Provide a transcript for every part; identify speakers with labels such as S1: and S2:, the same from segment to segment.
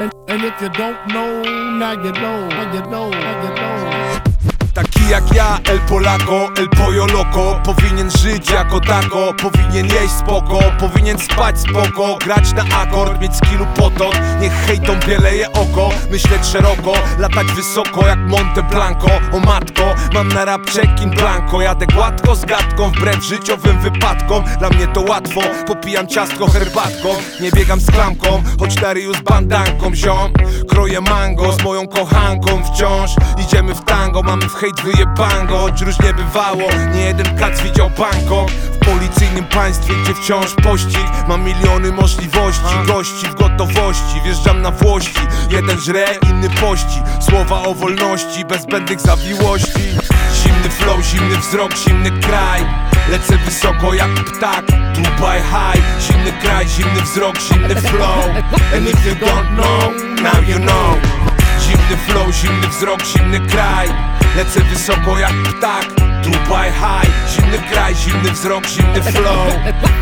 S1: And, if you don't know, now you know, now you know, now you know.
S2: Jak ja, El Polaco, El Pollo Loco. Powinien żyć jako tako, powinien jeść spoko Powinien spać spoko, grać na akord Mieć skillu potąd, niech hejtom bieleje oko Myśleć szeroko, latać wysoko jak Monte Blanco. O matko, mam na rap check-in blanco. Jadę gładko z gadką, wbrew życiowym wypadkom. Dla mnie to łatwo, popijam ciastko herbatką. Nie biegam z klamką, choć z bandanką. Ziom Kroję mango z moją kochanką. Wciąż Idziemy w tango, mamy w hejt wyjebango Choć różnie bywało, nie jeden kac widział banko. W policyjnym państwie, gdzie wciąż pościg Mam miliony możliwości, gości w gotowości Wjeżdżam na włości, jeden żre, inny pości. Słowa o wolności, bez zbędnych zawiłości. Zimny flow, zimny wzrok, zimny kraj. Lecę wysoko jak ptak, Dubai high. Zimny kraj, zimny wzrok, zimny flow. And if you don't know, now you know Zimny wzrok, zimny kraj. Lecę wysoko jak ptak Dubai high Zimny kraj, zimny wzrok, zimny flow.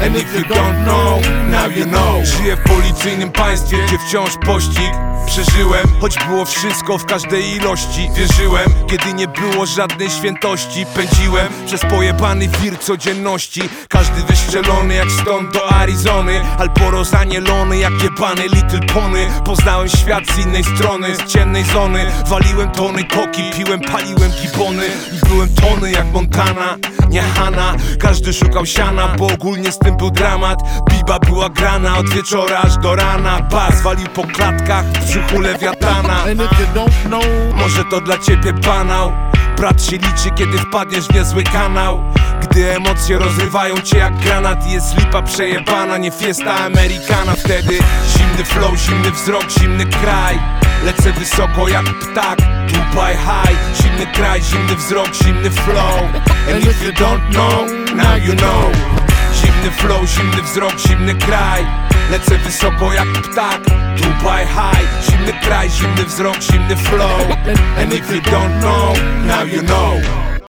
S2: And if you don't know, now you know. Żyję w policyjnym państwie, gdzie wciąż pościg Przeżyłem, choć było wszystko w każdej ilości Wierzyłem, kiedy nie było żadnej świętości Pędziłem przez pojebany wir codzienności. Każdy wystrzelony jak stąd do Arizony. Albo rozanielony jak jebany Little Pony. Poznałem świat z innej strony, z ciemnej zony. Waliłem tony koki, piłem, paliłem gibony. I byłem tony jak Montana, nie Hanna Każdy szukał siana, bo ogólnie z tym był dramat. Biba była grana od wieczora aż do rana. Bas walił po klatkach, w brzuchu lewiatana. Może to dla ciebie banał. Brat się liczy, kiedy wpadniesz w niezły kanał. Gdy emocje rozrywają cię jak granat jest lipa przejebana Nie fiesta amerykana. Wtedy zimny flow, zimny wzrok, zimny kraj. Lecę wysoko jak ptak, Dubai high Zimny kraj, zimny wzrok, zimny flow. And if you don't know, now you know. Zimny flow, zimny wzrok, zimny kraj Lecę wysoko jak ptak Dubai high Zimny kraj, zimny wzrok, zimny flow. And if you don't know, now you know